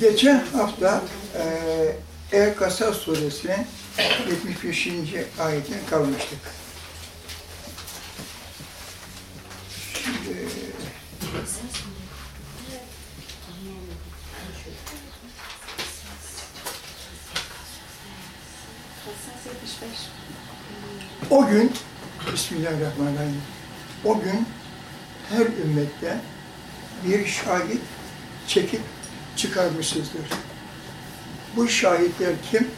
Geçen hafta e, El Kasas suresinin 75. ayetine kalmıştık. Şimdi, Hassas 75. o gün, Bismillahirrahmanirrahim, o gün her ümmetten bir şahit çekip çıkarmışızdır. Bu şahitler kim?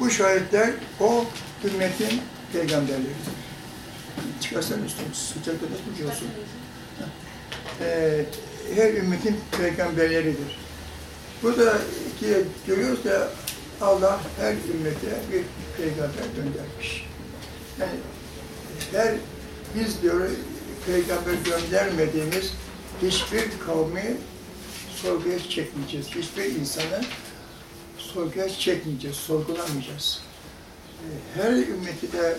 Bu şahitler o ümmetin peygamberleridir. Çıkarsan üstüne sıcakta da tutuyorsun. Ee, her ümmetin peygamberleridir. Burada ki görüyoruz da Allah her ümmete bir peygamber göndermiş. Yani her biz diyor peygamber göndermediğimiz hiçbir kavmi sorguya çekmeyeceğiz. Hiçbir insanı sorguya çekmeyeceğiz, sorgulamayacağız. Ee, Her ümmeti de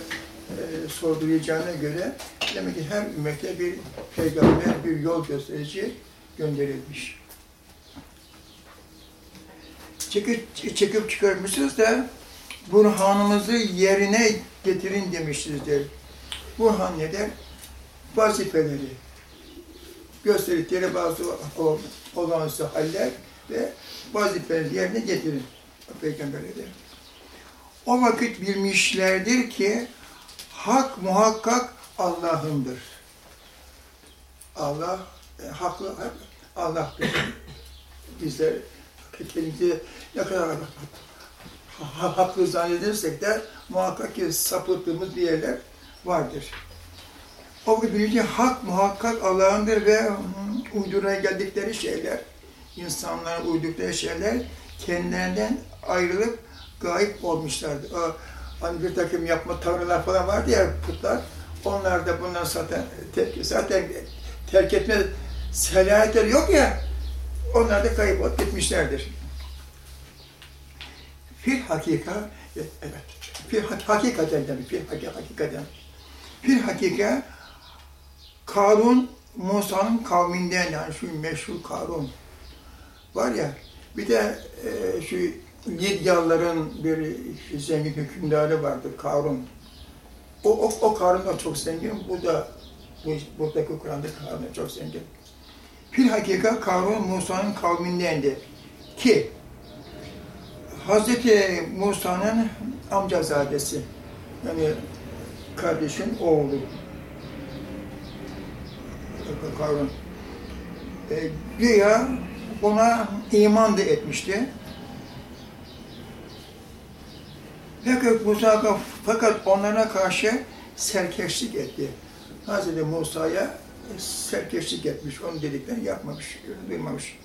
e, sorgulayacağına göre demek ki her ümmete bir peygamber, bir yol gösterici gönderilmiş. Çekip, çekip çıkarmışız da burhanımızı yerine getirin demişizdir. Burhan ne der? Vazifeleri, gösterdikleri bazı ol- olağanüstü haller ve vazifeleri yerine getirin. Peygamberleri. O vakit bilmişlerdir ki hak muhakkak Allah'ındır. Allah e, haklı, hak Allah'tır. Bizler kendimizi ne kadar ha- haklı zannedersek de muhakkak ki sapıttığımız bir yerler vardır. O birinci hak muhakkak Allah'ındır ve uydurmaya geldikleri şeyler, insanların uydukları şeyler kendilerinden ayrılıp gayip olmuşlardır. O, hani bir takım yapma tanrılar falan vardı ya putlar, onlar da bundan zaten zaten terk etme selahiyetleri yok ya, onlar da kayıp olup gitmişlerdir. Fil hakika, evet, fil hak- hakikaten demek, fil hak- hakikaten. Fil hakika, Karun, Musa'nın kavminden yani şu meşhur Karun var ya, bir de e, şu Lidyalıların bir zengin hükümdarı vardı, Karun. O, o, o Karun da çok zengin, bu da bu, buradaki Kur'an'da Karun da çok zengin. Fil hakika Karun Musa'nın kavmindendi ki Hazreti Musa'nın amcazadesi yani kardeşin oğlu Karun. E, güya ona iman da etmişti. Fakat Musa fakat onlara karşı serkeşlik etti. Hazreti Musa'ya serkeşlik etmiş, onun dediklerini yapmamış, duymamış.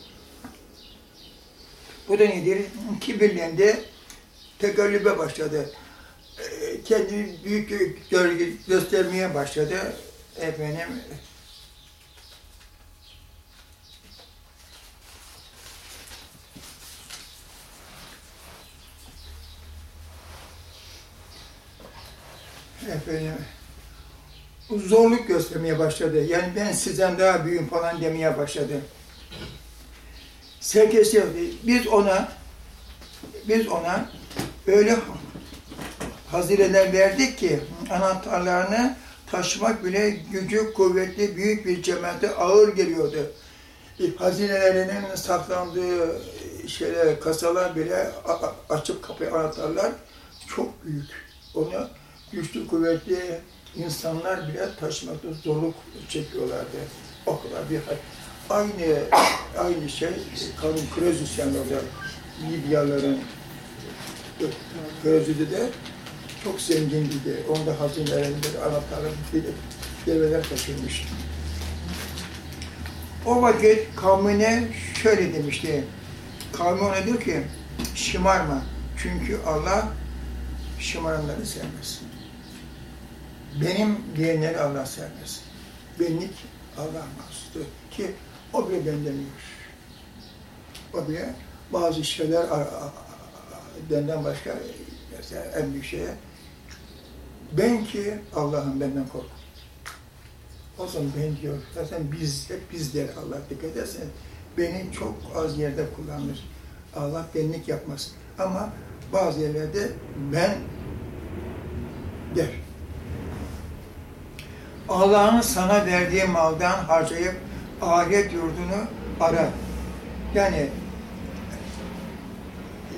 Bu da nedir? Kibirlendi, tekallübe başladı. Ee, Kendini büyük göstermeye başladı. Efendim, efendim, zorluk göstermeye başladı. Yani ben sizden daha büyüğüm falan demeye başladı. Serkesi. Biz ona biz ona öyle hazineler verdik ki anahtarlarını taşımak bile gücü kuvvetli büyük bir cemaate ağır geliyordu. E, Hazinelerinin saklandığı şeyler, kasalar bile açıp kapıyı anahtarlar çok büyük. Onu güçlü kuvvetli insanlar bile taşımakta zorluk çekiyorlardı. O kadar bir hal. Aynı aynı şey Karun Krözus yani orada Libyaların Krözü'de de çok zengindi. Onda hazinelerinde anahtarlar bir develer taşınmış. O vakit kavmine şöyle demişti. Kavmi ona diyor ki şımarma. Çünkü Allah şımaranları sevmez. Benim diyenleri Allah sevmez. Benlik Allah mahsustur. Ki o bile ben demiyor. O bile bazı şeyler benden başka mesela en büyük şeye ben ki Allah'ım benden kork. O zaman ben diyor, zaten biz, hep biz der Allah dikkat edersen, beni çok az yerde kullanır. Allah benlik yapmaz. Ama bazı yerlerde ben der. Allah'ın sana verdiği maldan harcayıp ahiret yurdunu ara. Yani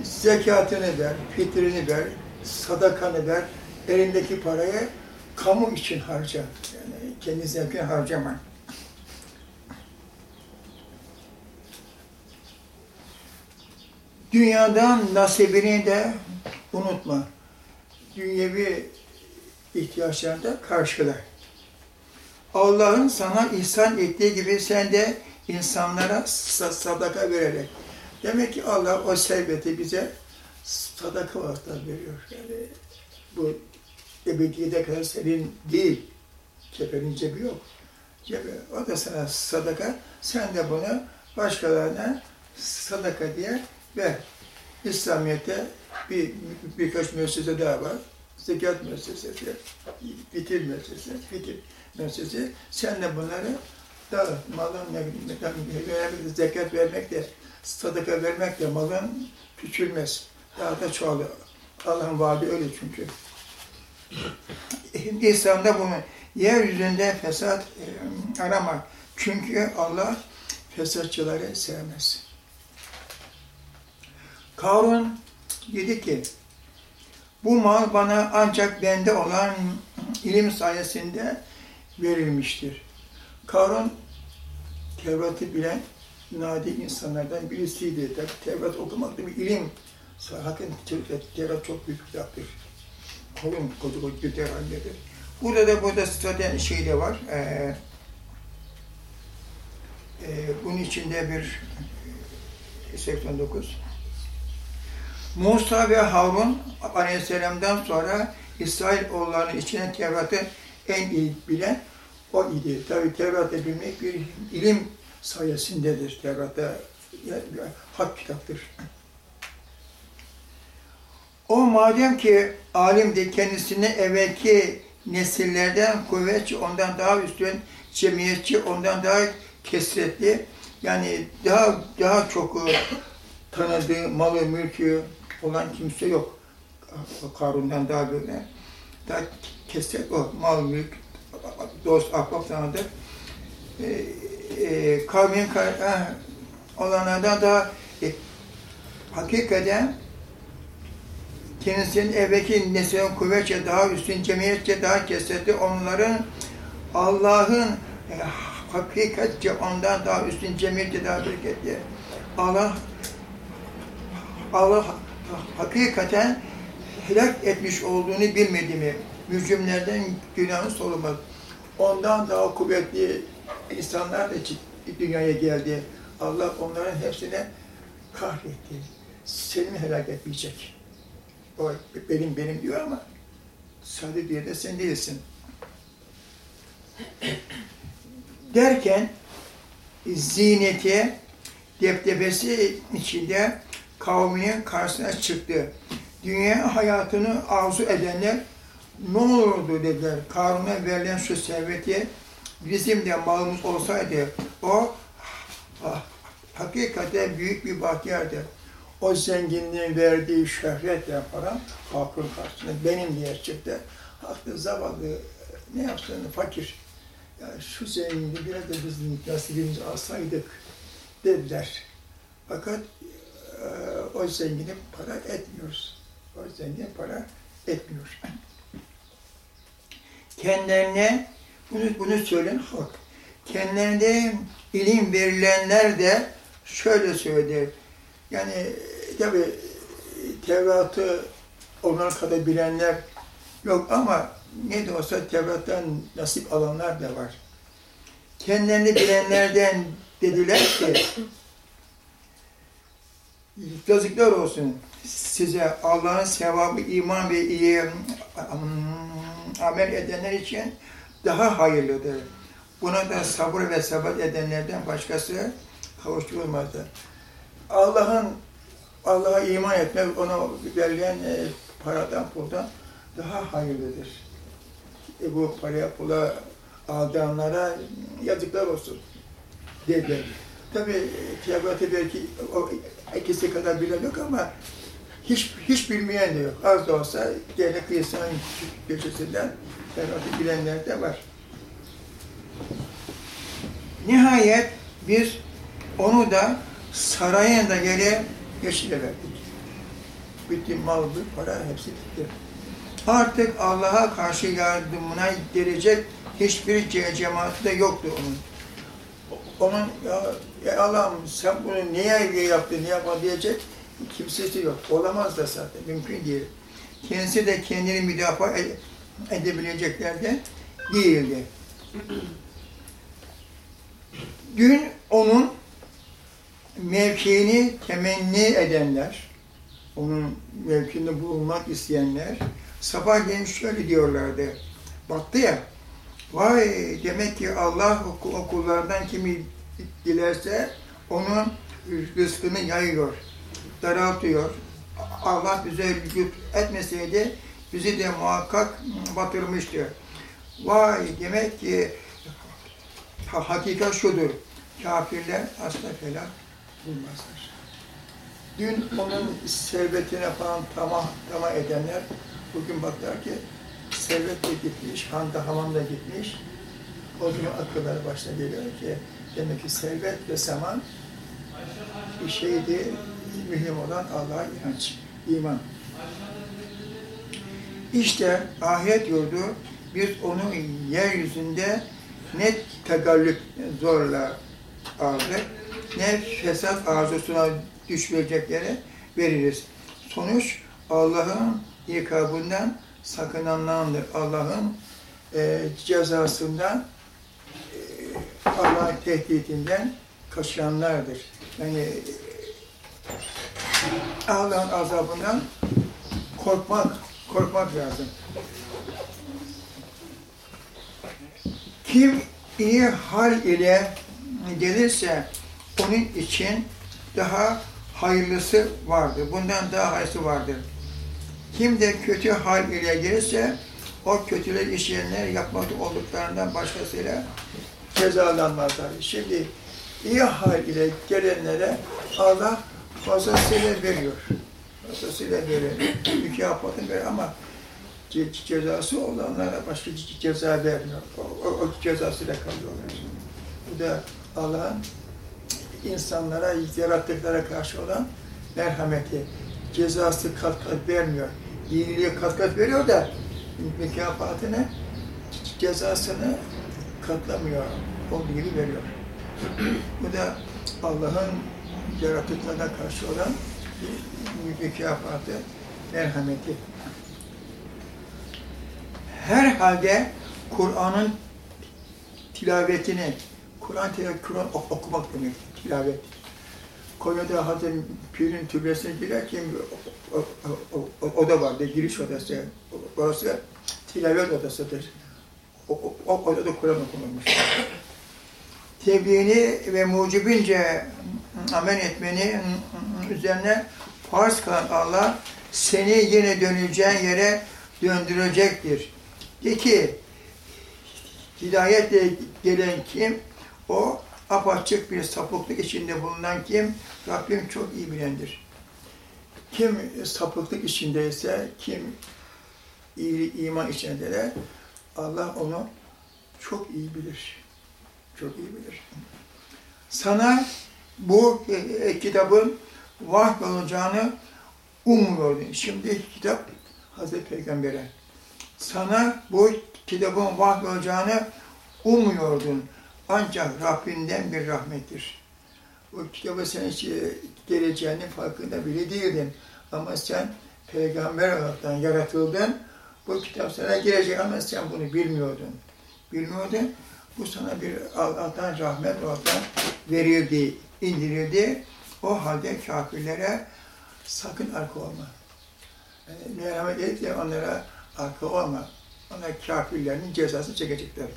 zekatını ver, fitrini ver, sadakanı ver, elindeki parayı kamu için harca. Yani kendi zevkine harcama. Dünyadan nasibini de unutma. Dünyevi ihtiyaçlarını da karşıla. Allah'ın sana ihsan ettiği gibi sen de insanlara sa- sadaka vererek. Demek ki Allah o serveti bize sadaka olarak veriyor. Yani bu ebediyede kadar senin değil. Kefenin cebi yok. Cebi. O da sana sadaka. Sen de bunu başkalarına sadaka diye ver. İslamiyet'te bir, birkaç müessese daha var. Zekat müessesesi, fitil müessesesi, fitil müessesesi. Sen de bunları dağıt. Malın zekat vermek de, sadaka vermek de malın küçülmez. Daha da çoğalır. Allah'ın vaadi öyle çünkü. İslam'da bunu yeryüzünde fesat e, arama. Çünkü Allah fesatçıları sevmez. Karun dedi ki, bu mal bana ancak bende olan ilim sayesinde verilmiştir. Karun, Tevrat'ı bilen nadir insanlardan birisiydi. Tabii Tevrat okumak da bir ilim. Hakikaten Tevrat çok büyük kitaptır. Kolun koca koca Tevrat'dır. Burada da burada zaten şey de var. Ee, e, bunun içinde bir e, 89 Musa ve Harun Aleyhisselam'dan sonra İsrail oğullarının içine Tevrat'ı en iyi bilen o idi. Tabi Tevrat'ı bilmek bir ilim sayesindedir. Tevrat'ta yani hak kitaptır. O madem ki alimdi kendisine evvelki nesillerden kuvvetçi, ondan daha üstün, cemiyetçi, ondan daha kesretli, yani daha daha çok tanıdığı malı, mülkü olan kimse yok. Karun'dan daha böyle. Daha kesret o. Mal, mülk, dost, ahbap tanıdık. Ee, e, kavmin olanlardan daha e, hakikaten kendisinin evdeki neslin kuvvetçe daha üstün, cemiyetçe daha kesretli onların Allah'ın e, hakikatçe ondan daha üstün, cemiyetçe daha bereketli. Allah Allah hakikaten helak etmiş olduğunu bilmedi mi? Mücrimlerden günahı sorulmaz. Ondan daha kuvvetli insanlar da dünyaya geldi. Allah onların hepsine kahretti. Seni helak etmeyecek? O benim benim diyor ama sadece diye de sen değilsin. Derken ziyneti, deptebesi içinde kavminin karşısına çıktı. Dünya hayatını arzu edenler ne olurdu dediler. Karun'a verilen şu serveti bizim de malımız olsaydı o hakikaten büyük bir bahtiyardı. O zenginliğin verdiği şöhretle falan halkın karşısında benim diye çıktı. Haklı zavallı ne yapsın fakir. Yani şu zenginliği biraz da bizim nasibimizi alsaydık dediler. Fakat e, o zengini para etmiyoruz. O zengin para etmiyor. Kendilerine bunu, bunu söyleyen halk. Kendilerine ilim verilenler de şöyle söyledi. Yani tabi Tevrat'ı onlar kadar bilenler yok ama ne de olsa Tevrat'tan nasip alanlar da var. Kendilerini bilenlerden dediler ki yazıklar olsun size Allah'ın sevabı iman ve iyi amel edenler için daha hayırlıdır. Buna da sabır ve sabır edenlerden başkası kavuşturulmazdı. Allah'ın Allah'a iman etmek ona verilen e, paradan puldan daha hayırlıdır. E, bu paraya pula aldanlara yazıklar olsun dedi. Tabi Tiyabat'ı belki o ikisi kadar bilen yok ama hiç, hiç bilmeyen de yok. Az da olsa gene kıyısının köşesinden Tiyabat'ı bilenler de var. Nihayet biz onu da sarayın da geri yeşile verdik. Bütün mal, para hepsi gitti. Artık Allah'a karşı yardımına gelecek hiçbir ce- cemaati de yoktu onun. Onun ya, ya Allah'ım sen bunu niye yaptın, niye yapmadın diyecek kimsesi yok. Olamaz da zaten, mümkün değil. Kendisi de kendini müdafaa ede- edebilecekler de değildi. Dün onun mevkiini temenni edenler, onun mevkinde bulunmak isteyenler, sabahleyin şöyle diyorlardı, baktı ya, vay demek ki Allah o o kullardan kimi dilerse onun rızkını yayıyor, daraltıyor. Allah bize lütuf etmeseydi bizi de muhakkak batırmıştı. Vay demek ki ha- hakikat şudur, kafirler asla felak bulmazlar. Dün onun servetine falan tamah, tamah edenler bugün baktılar ki servet de gitmiş, handa hamam da gitmiş. O zaman akılları başına geliyor ki demek ki servet ve zaman bir şeydi, mühim olan Allah'a inanç, iman. İşte ahiret yurdu biz onu yeryüzünde ne tegallüp zorla aldık, ne fesat arzusuna düşüreceklere veririz. Sonuç Allah'ın ikabından sakınanlardır. Allah'ın e, cezasından, e, Allah'ın tehdidinden kaçanlardır. Yani Allah'ın azabından korkmak, korkmak lazım. Kim iyi hal ile gelirse onun için daha hayırlısı vardır. Bundan daha hayırlısı vardır. Kim de kötü hal ile gelirse o kötüler işleyenler yapmakta olduklarından başkasıyla cezalanmazlar. Şimdi iyi hal ile gelenlere Allah fazlasıyla veriyor. Fazlasıyla veriyor. Mükafatını veriyor ama ce- cezası olanlara başka ce- ceza vermiyor. O, o, o cezasıyla kalıyorlar. Bu da Allah'ın insanlara, yarattıklara karşı olan merhameti. Cezası kat kat vermiyor. İyiliği kat kat veriyor da mükafatını, cezasını katlamıyor. Olduğu gibi veriyor. Bu da Allah'ın yaratıklarına karşı olan mükafatı, merhameti. Herhalde Kur'an'ın tilavetini, Kur'an tilavet, Kur'an ok- okumak demek, tilavet. Konya'da Hazreti Pir'in türbesine girerken o, o, o, oda vardı, giriş odası. Orası tilavet odasıdır. O, o, o odada Kur'an okunurmuş. Tebliğini ve mucibince amel etmeni üzerine farz kılan Allah seni yine döneceğin yere döndürecektir. De ki hidayetle gelen kim? O apaçık bir sapıklık içinde bulunan kim? Rabbim çok iyi bilendir. Kim sapıklık içindeyse, kim iyi, iman içinde de Allah onu çok iyi bilir. Çok iyi bilir. Sana bu e, kitabın vahy olacağını ummuyordun. Şimdi kitap Hazreti Peygamber'e. Sana bu kitabın vahy olacağını ummuyordun. Ancak Rabbinden bir rahmettir. Bu kitabı sen e, geleceğinin farkında bile değildin. Ama sen peygamber olaraktan yaratıldın. Bu kitap sana girecek ama sen bunu bilmiyordun. Bilmiyordun. Bu sana bir Allah'tan rahmet olarak verildi, indirildi. O halde kafirlere sakın arka olma. Merhamet edip de onlara arka olma. Onlar kafirlerin cezasını çekecekler.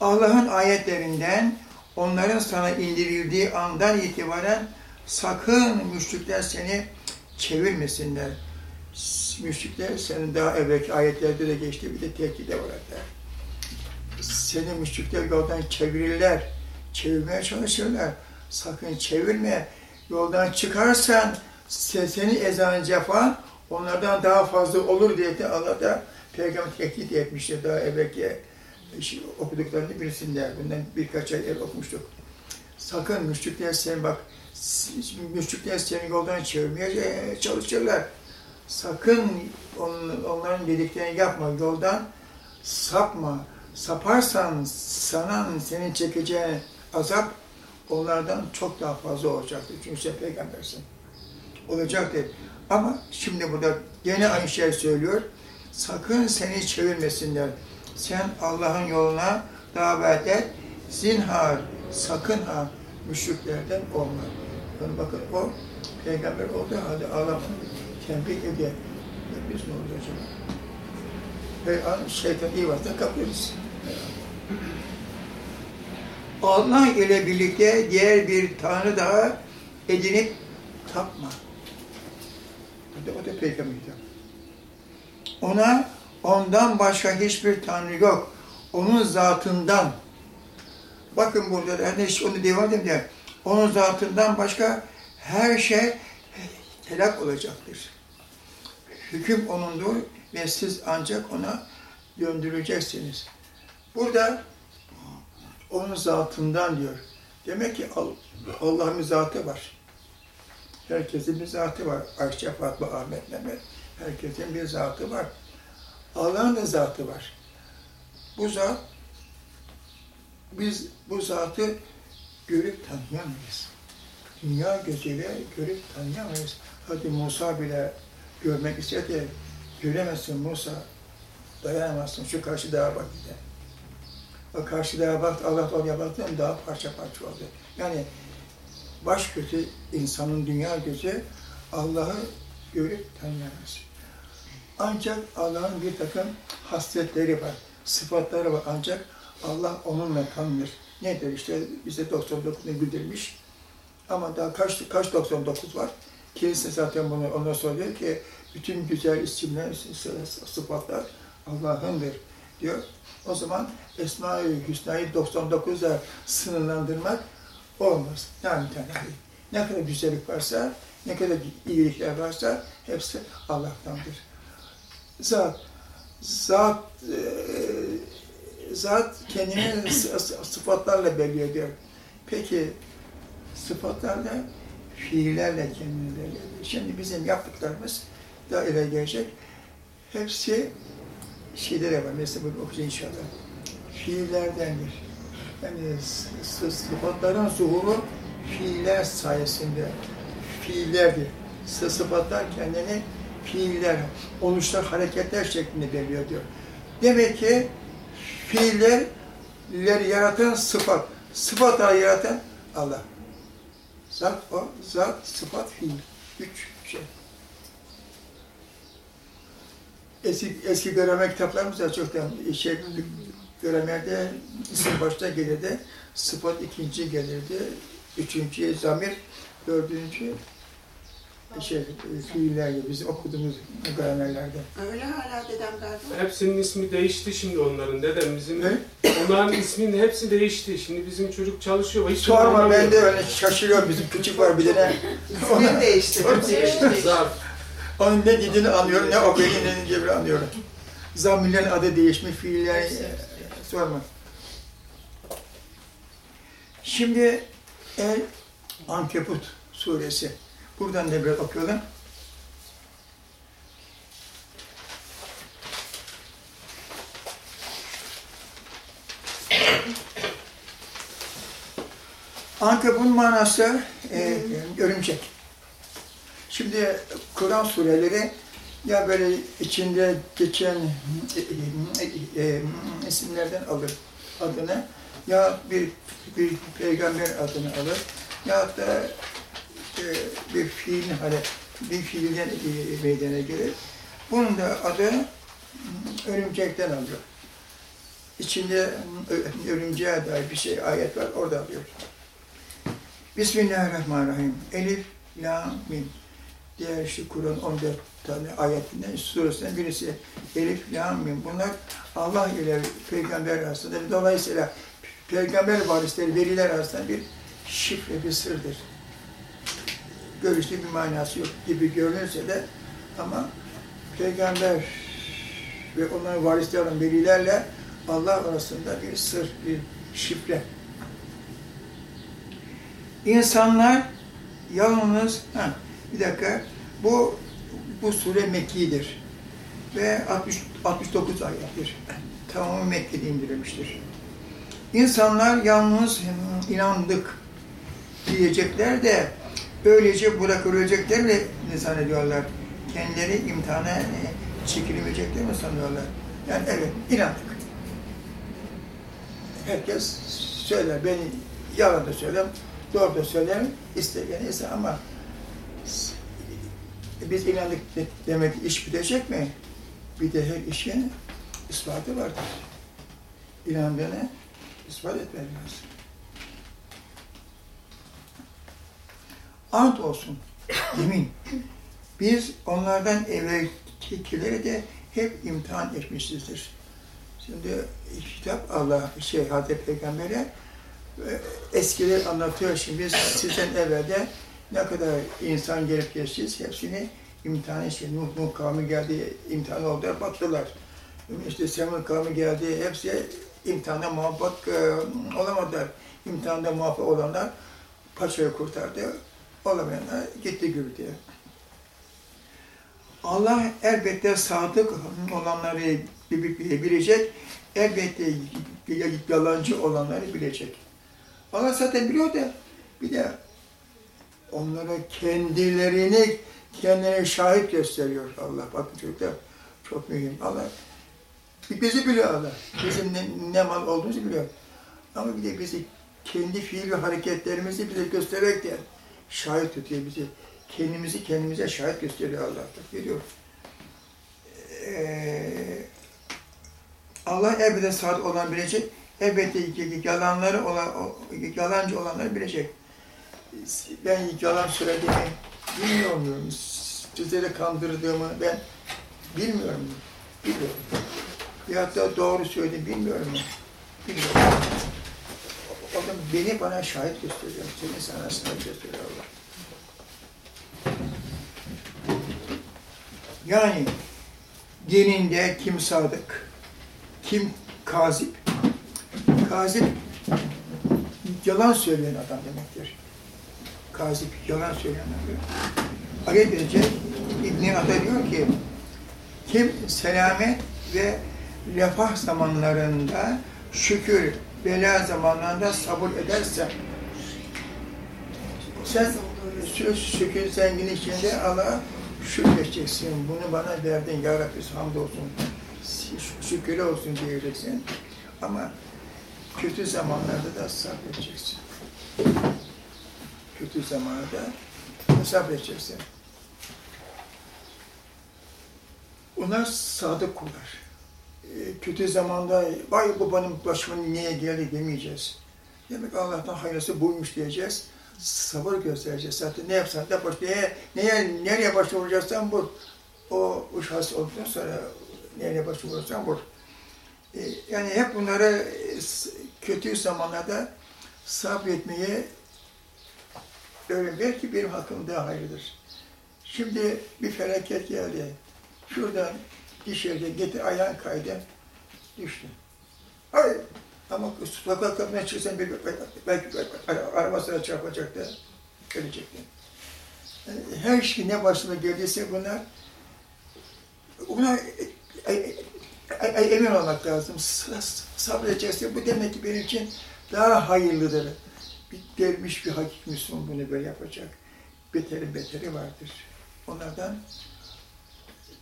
Allah'ın ayetlerinden onların sana indirildiği andan itibaren Sakın müşrikler seni çevirmesinler. Müşrikler senin daha evvelki ayetlerde de geçti bir de tehdide var. Seni müşrikler yoldan çevirirler. Çevirmeye çalışırlar. Sakın çevirme. Yoldan çıkarsan se- seni ezan cefa onlardan daha fazla olur diye de Allah da peygamber tehdit etmişti daha evvelki şey, okuduklarını bilsinler. Bundan birkaç ay evvel okumuştuk. Sakın müşrikler seni bak, müşrikler seni yoldan çevirmeye e, çalışırlar. Sakın on- onların dediklerini yapma, yoldan sapma. Saparsan sana senin çekeceğin azap onlardan çok daha fazla olacaktır. Çünkü sen peygambersin. Olacaktır. Ama şimdi burada gene aynı şey söylüyor. Sakın seni çevirmesinler. Sen Allah'ın yoluna davet et. Zinhar, sakın ha müşriklerden olma. Yani bakın o peygamber olduğu halde Allah tembih ediyor. Biz ne olacak acaba? Ve an- şeytan iyi varsa kapıyoruz. Allah ile birlikte diğer bir tanrı daha edinip tapma. O da, peygamber. Ona ondan başka hiçbir tanrı yok. Onun zatından. Bakın burada da işte onu devam edeyim diye. Onun zatından başka her şey helak olacaktır. Hüküm onundur ve siz ancak ona döndüreceksiniz. Burada onun zatından diyor. Demek ki Al- Allah'ın zatı var. Herkesin bir zatı var. Ayşe, Fatma, Ahmet, Mehmet. Herkesin bir zatı var. Allah'ın da zatı var. Bu zat, biz bu zatı görüp tanıyamayız. Dünya gözüyle görüp tanıyamayız. Hadi Musa bile görmek istedi, göremezsin Musa. Dayanamazsın, şu karşı dağa bak dedi. O karşı dağa baktı, Allah oraya baktı, daha parça parça oldu. Yani baş gözü, insanın dünya gözü Allah'ı görüp tanıyamaz. Ancak Allah'ın bir takım hasletleri var, sıfatları var. Ancak Allah onunla tanınır. Nedir işte bize 99'unu bildirmiş. Ama daha kaç kaç 99 var? Kilise zaten bunu ona söylüyor ki bütün güzel isimler, sı- sıfatlar Allah'ındır diyor. O zaman Esma-i Hüsna'yı 99'a sınırlandırmak olmaz. Yani Teala. Ne kadar güzellik varsa, ne kadar iyilikler varsa hepsi Allah'tandır. Zat, zat, e, zat kendini sıfatlarla belli ediyor. Peki sıfatlarla, fiillerle kendini belli ediyor. Şimdi bizim yaptıklarımız daha ileri gelecek. Hepsi şeyde de var. Mesela bunu okuyacağız inşallah. Fiillerdendir. Yani sıfatların zuhuru fiiller sayesinde. Fiillerdir. Sıfatlar kendini fiiller, oluşlar, hareketler şeklinde belirliyor diyor. Demek ki fiillerleri yaratan sıfat, sıfatları yaratan Allah. Zat o, zat, sıfat, fiil. Üç şey. Eski, eski gramer kitaplarımızda çoktan şey, gramerde isim başta gelirdi, sıfat ikinci gelirdi, üçüncü zamir, dördüncü şey, fiiller gibi biz okuduğumuz gramerlerde. Öyle hala dedem galiba. Hepsinin ismi değişti şimdi onların dedemizin. Ne? Onların isminin hepsi değişti. Şimdi bizim çocuk çalışıyor. Hiç Sorma ben de öyle şaşırıyorum, bizim küçük var bir tane. İsmini değiştirdim. Zarf. Onun ne dediğini anlıyorum, ne o beni ne dediğini anlıyorum. Zamirlerin adı değişmiş, fiiller e, sorma. Şimdi El Ankebut suresi. Buradan da biraz okuyalım. Ankebut'un manası e, örümcek. Şimdi Kur'an sureleri ya böyle içinde geçen e, e, e, isimlerden alır adını ya bir, bir peygamber adını alır ya da e, bir fiil hani bir fiilden e, meydana gelir. Bunun da adı örümcekten alıyor. İçinde ö- örümceğe dair bir şey ayet var orada alıyor. Bismillahirrahmanirrahim. Elif, La, Mim. Diğer işte Kur'an 14 tane ayetinden, suresinden birisi. Elif, La, Mim. Bunlar Allah ile peygamber arasında, dolayısıyla peygamber varisleri, veliler arasında bir şifre, bir sırdır. Görüşte bir manası yok gibi görünürse de ama peygamber ve onların varisleri olan velilerle Allah arasında bir sır, bir şifre. İnsanlar yalnız, ha, bir dakika, bu bu sure Mekki'dir ve 60, 69 ayettir. Tamamı Mekke'de indirilmiştir. İnsanlar yalnız inandık diyecekler de öylece bırakılacaklar ve ne zannediyorlar? Kendileri imtihana e, çekilmeyecekler mi sanıyorlar? Yani evet, inandık. Herkes söyler, beni yalan da söylerim, doğru da söylerim, isteyen ise ama biz inandık demek iş bitecek mi? Bir de her işin ispatı vardır. İnandığını ispat etmez lazım. Ant olsun, yemin. Biz onlardan evvelkileri de hep imtihan etmişizdir. Şimdi kitap Allah, şey Hazreti Peygamber'e e, eskiler anlatıyor. Şimdi biz sizden evvelde ne kadar insan gelip geçtiniz, hepsini imtihan işte Nuh, Nuh kavmi geldi, imtihan oldular, battılar. İşte Semud kavmi geldi, hepsi imtihanda muvaffak e, olamadılar. İmtihanda muvaffak olanlar paçayı kurtardı, olamayanlar gitti gürültüye. Allah elbette sadık olanları bilecek, elbette yalancı olanları bilecek. Allah zaten biliyor da bir de onlara kendilerini kendine şahit gösteriyor Allah. Bakın çocuklar çok mühim. Allah bizi biliyor Allah. Bizim ne, ne mal olduğumuzu biliyor. Ama bir de bizi kendi fiil ve hareketlerimizi bize göstererek de şahit tutuyor bizi. Kendimizi kendimize şahit gösteriyor Allah. Biliyor. Ee, Allah elbette saat olan bilecek. Elbette yalanları olan, yalancı olanları bilecek. Ben yalan söylediğimi bilmiyor muyum? Sizleri kandırdığımı ben bilmiyorum. Biliyorum. Ya da doğru söyledim bilmiyorum. Bilmiyorum. O zaman beni bana şahit gösteriyor. Seni sana şahit gösteriyor Allah. Yani dininde kim sadık, kim kazip? Kazip yalan söyleyen adam demektir. Kazip yalan söyleyen adam. Ayet edince İbn-i Ata diyor ki kim selamet ve refah zamanlarında şükür, bela zamanlarında sabır ederse sen şükür zengin içinde Allah'a şükredeceksin. Bunu bana verdin ya Rabbi hamdolsun. Şükür olsun diyeceksin. Ama kötü zamanlarda da sabredeceksin. Kötü zamanlarda sabredeceksin. Onlar sadık kullar. Kötü zamanda vay benim başıma niye geldi demeyeceğiz. Demek Allah'tan hayırlısı buymuş diyeceğiz. Sabır göstereceğiz. Zaten ne yapsan da baş, neye, neye, nereye başvuracaksan vur. O uşağız olduktan sonra nereye başvurursan vur. Yani hep bunları kötü zamanlarda sabretmeye öğren. Belki benim hakkım daha hayırlıdır. Şimdi bir felaket geldi. Şuradan yerine getir ayağın kaydı. Düştü. Hayır. Ama sokak kapına çıksan bir, belki, arabasına çarpacaktı. Ölecekti. Yani her şey ne başına geldiyse bunlar buna emin olmak lazım. Sabredeceksin. Bu demek ki benim için daha hayırlıdır. Bir bir hakik Müslüman bunu böyle yapacak. Beteri beteri vardır. Onlardan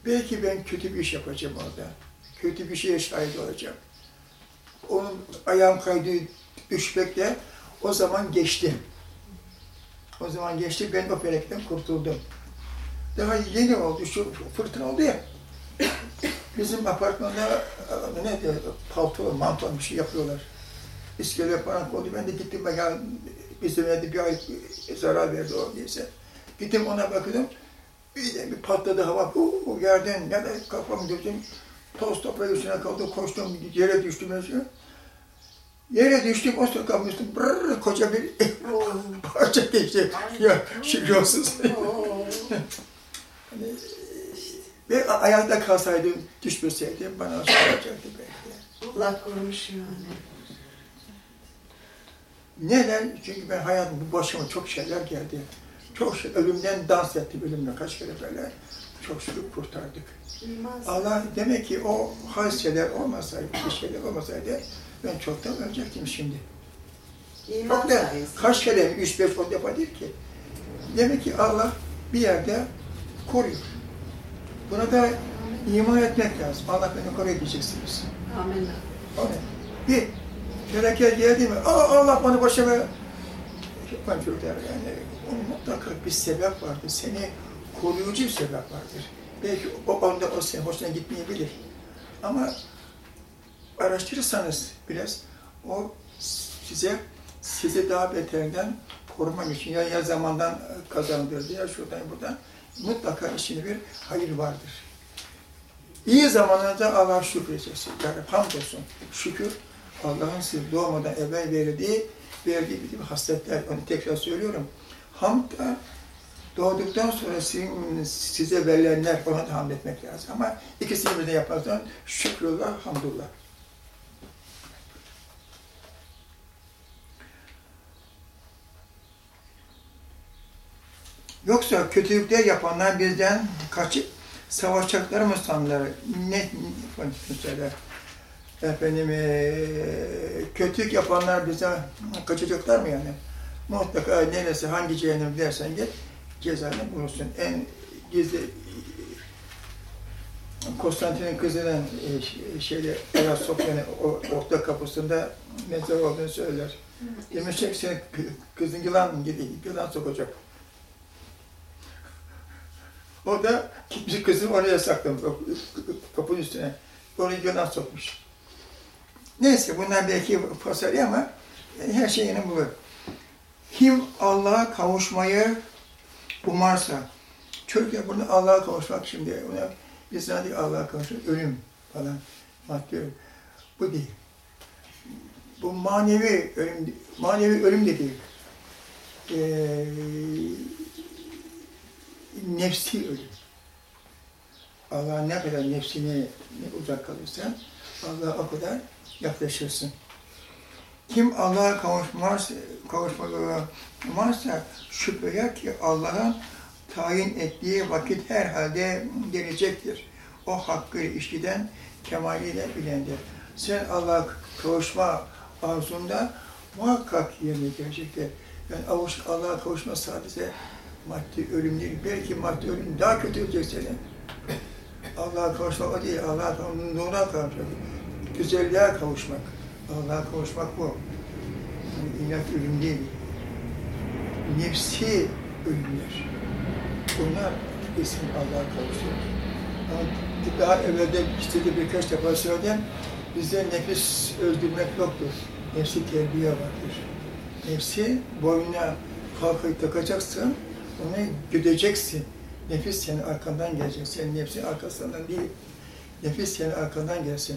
belki ben kötü bir iş yapacağım orada. Kötü bir şeye şahit olacağım. Onun ayağım kaydı düşmekle o zaman geçti. O zaman geçti, ben o feleketten kurtuldum. Daha yeni oldu, şu fırtına oldu ya. Bizim apartmanda ne diyor, palto, manto bir şey yapıyorlar. İskele falan koydu. Ben de gittim ya Bizim evde bir ay zarar verdi o neyse. Gittim ona bakıyordum. Bir de bir patladı hava. Uuu yerden ya da kafamı düştüm. Toz toprağı üstüne kaldı. Koştum yere düştüm. Mesela. Yere düştüm. O sokağın üstüne brrr, koca bir parça geçti. Ya şükür olsun. Hani, ve ayakta kalsaydım, düşmeseydim bana soracaktı belki. Allah korumuş yani. Neden? Çünkü ben hayatımda başıma çok şeyler geldi. Çok şey, ölümden dans ettim, ölümle kaç kere böyle. Çok şükür kurtardık. Bilmez. Allah demek ki o hadiseler olmasaydı, bir şeyler olmasaydı ben çoktan ölecektim şimdi. İman Çok da kaç kere, üç beş on defa değil ki. Demek ki Allah bir yerde koruyor. Buna da iman etmek lazım. Allah beni koruyor diyeceksiniz. Amin. O ne? Bir felaket geldi mi? Aa, Allah bana başıma yapan çocuklar yani onun mutlaka bir sebep vardır. Seni koruyucu bir sebep vardır. Belki o anda o senin hoşuna gitmeyebilir. Ama araştırırsanız biraz o size sizi daha beterinden korumak için ya, ya zamandan kazandırdı ya şuradan buradan mutlaka içinde bir hayır vardır. İyi zamanlarda Allah'a şükredeceksin. Yani hamdolsun. Şükür Allah'ın size doğmadan evvel verdiği, verdiği bir hasletler. Onu tekrar söylüyorum. Hamd da doğduktan sonra sizin, size verilenler ona da hamd etmek lazım. Ama ikisini birden yaparsan şükrullah, hamdullah. Yoksa kötülükler yapanlar bizden kaçıp savaşacaklar mı sanırlar? Ne, ne söyler? Efendim, eee, kötülük yapanlar bize kaçacaklar mı yani? Mutlaka neresi, hangi cehennem dersen git, cezanı bulursun. En gizli Konstantin'in kızının e, şeyde Beyaz Sofya'nın orta kapısında mezar olduğunu söyler. Demişler ki senin kı- kızın yılan gibi, yılan sokacak. O da gitmiş kızını oraya saklamış, kapının üstüne. Oraya yılan sokmuş. Neyse bunlar belki fasali ama her şeyini bulur. Kim Allah'a kavuşmayı umarsa, çocuklar burada Allah'a kavuşmak şimdi, ona biz zannediyoruz Allah'a kavuşmak, ölüm falan, maddi. Bu değil. Bu manevi ölüm, manevi ölüm de değil. Ee, nefsi ölüm. Allah ne kadar nefsine uzak kalırsan, Allah'a o kadar yaklaşırsın. Kim Allah'a kavuşmaz, kavuşmazsa şüphe ki Allah'ın tayin ettiği vakit herhalde gelecektir. O hakkı işleden kemaliyle bilendir. Sen Allah'a kavuşma arzunda muhakkak yerine gelecektir. Yani avuç, Allah'a kavuşma sadece maddi ölüm değil. Belki maddi ölüm daha kötü olacak senin. Allah'a kavuşmak o değil. Allah'a kavuşmak, nura kavuşmak. Güzelliğe kavuşmak. Allah'a kavuşmak bu. Yani inat ölüm değil. Nefsi ölümler. Bunlar kesin Allah'a kavuşuyor. Ama daha evvelde işte birkaç defa söyledim. Bizde nefis öldürmek yoktur. Nefsi terbiye vardır. Nefsi boynuna halkayı takacaksın, onu güdeceksin. Nefis senin arkandan gelecek. Senin nefsin arkasından değil. Nefis senin arkandan gelsin.